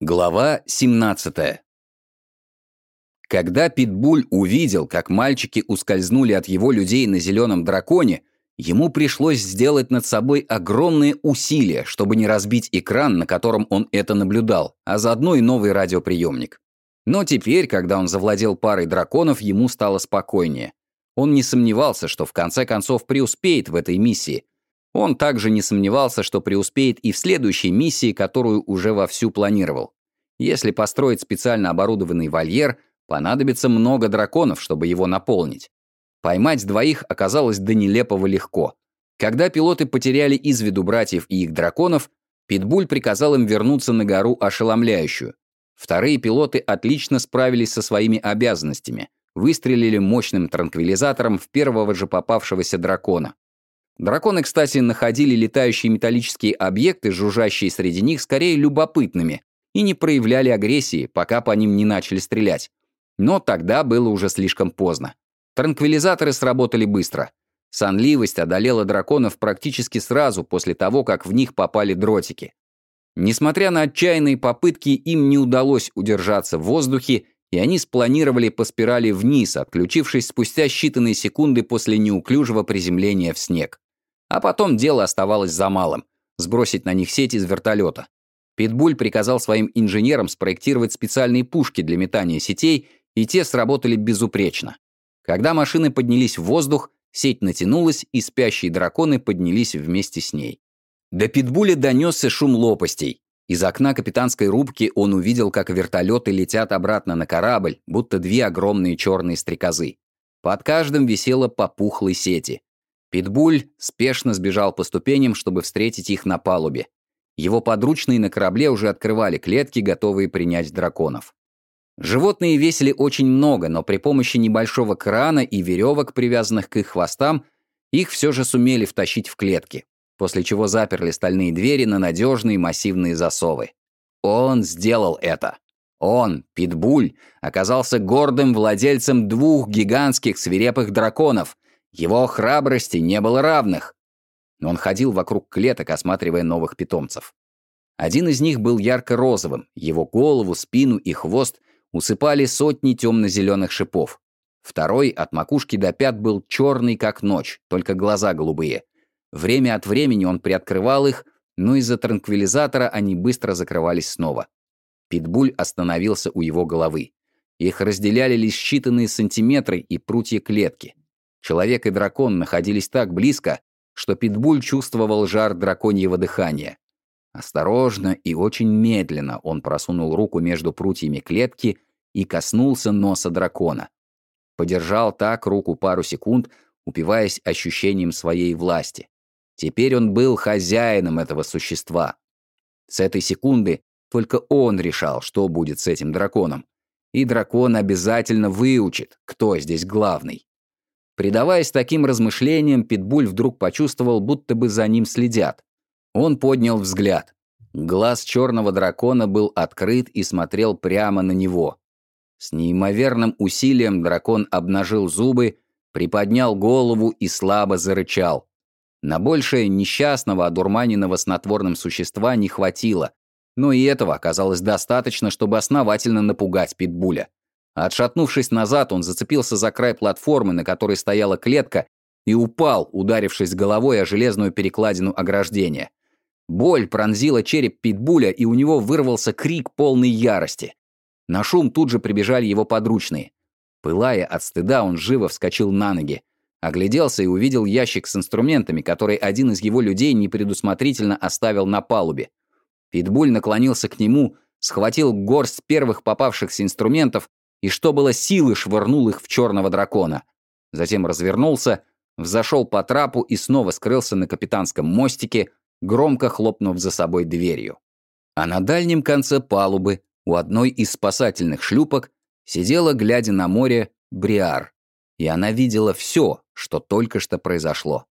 Глава 17 Когда Питбуль увидел, как мальчики ускользнули от его людей на зеленом драконе, ему пришлось сделать над собой огромные усилия, чтобы не разбить экран, на котором он это наблюдал, а заодно и новый радиоприемник. Но теперь, когда он завладел парой драконов, ему стало спокойнее. Он не сомневался, что в конце концов преуспеет в этой миссии, он также не сомневался, что преуспеет и в следующей миссии, которую уже вовсю планировал. Если построить специально оборудованный вольер, понадобится много драконов, чтобы его наполнить. Поймать двоих оказалось до нелепого легко. Когда пилоты потеряли из виду братьев и их драконов, Питбуль приказал им вернуться на гору ошеломляющую. Вторые пилоты отлично справились со своими обязанностями, выстрелили мощным транквилизатором в первого же попавшегося дракона. Драконы, кстати, находили летающие металлические объекты, жужжащие среди них, скорее любопытными, и не проявляли агрессии, пока по ним не начали стрелять. Но тогда было уже слишком поздно. Транквилизаторы сработали быстро. Сонливость одолела драконов практически сразу после того, как в них попали дротики. Несмотря на отчаянные попытки, им не удалось удержаться в воздухе, и они спланировали по спирали вниз, отключившись спустя считанные секунды после неуклюжего приземления в снег. А потом дело оставалось за малым – сбросить на них сеть из вертолета. Питбуль приказал своим инженерам спроектировать специальные пушки для метания сетей, и те сработали безупречно. Когда машины поднялись в воздух, сеть натянулась, и спящие драконы поднялись вместе с ней. До Питбуля донесся шум лопастей. Из окна капитанской рубки он увидел, как вертолеты летят обратно на корабль, будто две огромные черные стрекозы. Под каждым висела по пухлой сети. Питбуль спешно сбежал по ступеням, чтобы встретить их на палубе. Его подручные на корабле уже открывали клетки, готовые принять драконов. Животные весили очень много, но при помощи небольшого крана и веревок, привязанных к их хвостам, их все же сумели втащить в клетки, после чего заперли стальные двери на надежные массивные засовы. Он сделал это. Он, Питбуль, оказался гордым владельцем двух гигантских свирепых драконов, его храбрости не было равных. Он ходил вокруг клеток, осматривая новых питомцев. Один из них был ярко-розовым, его голову, спину и хвост усыпали сотни темно-зеленых шипов. Второй от макушки до пят был черный, как ночь, только глаза голубые. Время от времени он приоткрывал их, но из-за транквилизатора они быстро закрывались снова. Питбуль остановился у его головы. Их разделяли лишь считанные сантиметры и прутья клетки. Человек и дракон находились так близко, что Питбуль чувствовал жар драконьего дыхания. Осторожно и очень медленно он просунул руку между прутьями клетки и коснулся носа дракона. Подержал так руку пару секунд, упиваясь ощущением своей власти. Теперь он был хозяином этого существа. С этой секунды только он решал, что будет с этим драконом. И дракон обязательно выучит, кто здесь главный. Предаваясь таким размышлениям, Питбуль вдруг почувствовал, будто бы за ним следят. Он поднял взгляд. Глаз черного дракона был открыт и смотрел прямо на него. С неимоверным усилием дракон обнажил зубы, приподнял голову и слабо зарычал. На большее несчастного, одурманенного снотворным существа не хватило, но и этого оказалось достаточно, чтобы основательно напугать Питбуля. Отшатнувшись назад, он зацепился за край платформы, на которой стояла клетка, и упал, ударившись головой о железную перекладину ограждения. Боль пронзила череп питбуля, и у него вырвался крик полной ярости. На шум тут же прибежали его подручные. Пылая от стыда, он живо вскочил на ноги. Огляделся и увидел ящик с инструментами, который один из его людей непредусмотрительно оставил на палубе. Питбуль наклонился к нему, схватил горсть первых попавшихся инструментов и, что было силы, швырнул их в черного дракона. Затем развернулся, взошел по трапу и снова скрылся на капитанском мостике, громко хлопнув за собой дверью. А на дальнем конце палубы, у одной из спасательных шлюпок, сидела, глядя на море, Бриар. И она видела все, что только что произошло.